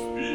speak.